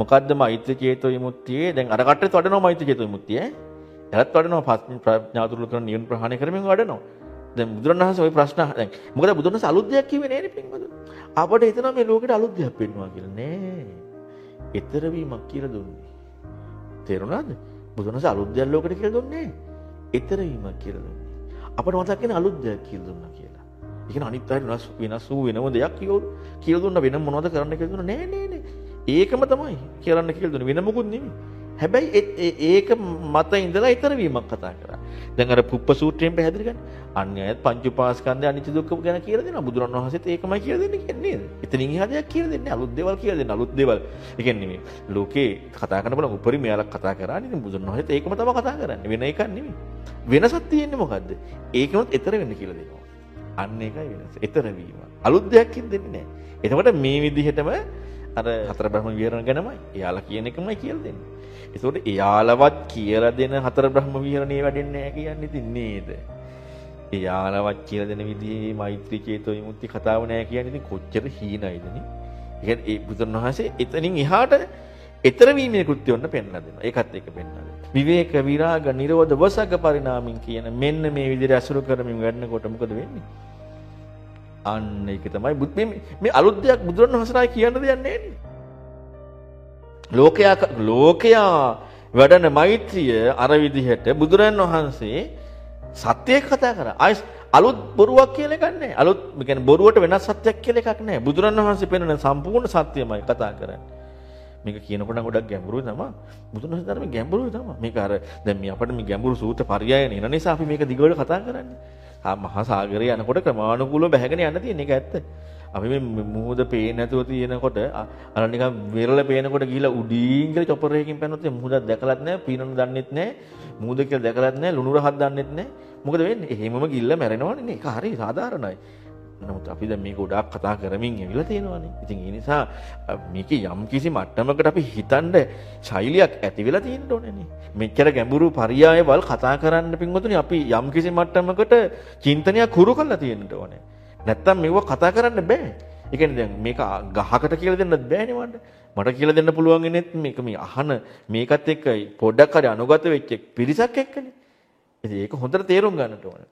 මොකද්ද මෛත්‍රී චේතෝ විමුක්තියේ දැන් අර කට්ටියත් වඩනවා මෛත්‍රී චේතෝ විමුක්තිය ඈ. එලත් වඩනවා ප්‍රඥා දුර්ල කරන නිවන ප්‍රහාණය කරමින් වඩනවා. දැන් බුදුරණවහන්සේ ওই ප්‍රශ්න දැන් මොකද බුදුරණවහන්සේ අලුත් දෙයක් කිව්වේ නෑනේ පින්වතුනි. අපට හිතනවා මේ ලෝකෙට අලුත් දෙයක් පෙන්වනවා කියලා. නෑ. ඊතර වීමක් කියලා දුන්නේ. තේරුණාද? බුදුරණවහන්සේ අලුත් දෙයක් ලෝකෙට කියලා දුන්නේ නෑ. ඊතර වීමක් කියලා දුන්නේ. අපට මතක් වෙන අලුත් දෙයක් කියලා දුන්නා කියලා. ඒ කියන්නේ අනිත් අය වෙනස් වෙනස් වූ වෙනම දෙයක් කියලා දුන්නා වෙන මොනවද කරන්න කියලා දුන්නා නෑ නෑ නෑ. ඒකම තමයි කියන්න කියලා දුන්නේ වෙන මොකුත් නෙමෙයි. හැබැයි ඒක මත ඉඳලා ඊතර වීමක් කතා කරා. දැන් අර පුප්ප සූත්‍රයෙන් පැහැදිලි ගන්න. අන්‍යයත් පංච උපාස්කන්ධය අනිත්‍ය දුක්ඛ ගැන කියලා දෙනවා. බුදුරන් වහන්සේත් ඒකමයි කියලා දෙන්නේ කියන්නේ නේද? එතනින් එහා දෙයක් කියලා දෙන්නේ අලුත් දේවල් කියලා දෙන්නේ අලුත් දේවල්. ඒ කියන්නේ මේ ලෝකේ කතා කරන බල උපරිම යාලක් කතා කරානේ. ඉතින් බුදුරන් වහන්සේත් ඒකම තමයි කතා කරන්නේ. වෙන එකක් නෙමෙයි. වෙනසක් තියෙන්නේ මොකද්ද? ඒකනොත් ඊතර වෙන්න කියලා දෙනවා. අන්න ඒකයි වෙනස. ඊතර වීම. අලුත් දෙයක් දෙන්නේ නැහැ. එතකොට මේ විදිහටම අර හතර බ්‍රහ්ම විහරණ ගැනමයි. එයාලා කියන එකමයි කියලා දෙන්නේ. ඒතකොට එයාලවත් කියලා දෙන හතර බ්‍රහ්ම විහරණේ වැඩෙන්නේ නැහැ කියන්නේ ඉතින් නේද? එයාලවත් කියලා දෙන විදිහේ මෛත්‍රී චේතෝ විමුක්ති කතාව නැහැ කියන්නේ ඉතින් කොච්චර හීනයිද නේ? ඒ කියන්නේ ඒ බුදුන් වහන්සේ එතනින් එහාට ඊතර වීමේ කෘත්‍ය වන්න පෙන්ලා දෙනවා. ඒකත් එක පෙන්ලා දෙනවා. විවේක විරාග නිරෝධ වසග පරිණාමින් කියන මෙන්න මේ විදිහට අසුරු කරමින් වැඩනකොට මොකද වෙන්නේ? අන්න ඒක තමයි මේ අලුත් දෙයක් බුදුරණවහන්සේලා කියන්න දෙයක් නැහැ ලෝකයා ලෝකයා වැඩන මෛත්‍රිය අර විදිහට බුදුරන් වහන්සේ සත්‍යය කතා කරා. ආයි අලුත් බොරුවක් කියලා එකක් නැහැ. අලුත් කියන්නේ බොරුවට වෙනස් සත්‍යයක් කියලා එකක් නැහැ. බුදුරන් වහන්සේ පෙන්වන සම්පූර්ණ සත්‍යමයි කතා කරන්නේ. මේක කියනකොට නම් ගොඩක් ගැඹුරුයි තමයි. බුදුන් වහන්සේ ධර්මයේ ගැඹුරුයි තමයි. මේක අර දැන් මේ අපිට මේ ගැඹුරු සූත්‍ර පරයයන එන නිසා අපි මේක දිගට කතා කරන්නේ. මහා සාගරය යනකොට ක්‍රමානුකූලව බැහැගෙන යන්න තියෙන එක ඇත්ත. අපි මේ මුහුද පේන්නේ නැතුව තියෙනකොට අර නිකන් විරල පේනකොට ගිහිලා උඩින් කියලා චොපර් එකකින් පැනනොත් මුහුදක් දැකලත් නැහැ, පීනන දන්නෙත් නැහැ, මුහුද කියලා දැකලත් නැහැ, ලුණු රහක් දන්නෙත් නැහැ. මොකද වෙන්නේ? එහෙමම ගිල්ල මැරෙනවනේ නේ. ඒක හරි සාධාරණයි. නමුත් අපි දැන් මේක ගොඩාක් කතා කරමින් ඇවිල්ලා තියෙනවානේ. ඉතින් ඒ නිසා මේකේ යම් කිසි මට්ටමකට අපි හිතන්න ශෛලියක් ඇති වෙලා තියෙන්න ඕනේනේ. මෙච්චර ගැඹුරු පරියායවල් කතා කරන්න පින්වතුනි අපි යම් කිසි මට්ටමකට චින්තනයක් හුරු කරලා තියෙන්න ඕනේ. නැත්තම් මේව කතා කරන්න බෑ. ඒ කියන්නේ දැන් මේක ගහකට කියලා දෙන්නත් බෑනේ මට. මට කියලා දෙන්න පුළුවන් ඉන්නේ මේක මේ අහන මේකත් එක්ක පොඩ්ඩක් හරි අනුගත වෙච්ච පිරිසක් එක්කනේ. ඉතින් ඒක හොඳට තේරුම් ගන්නට ඕනේ.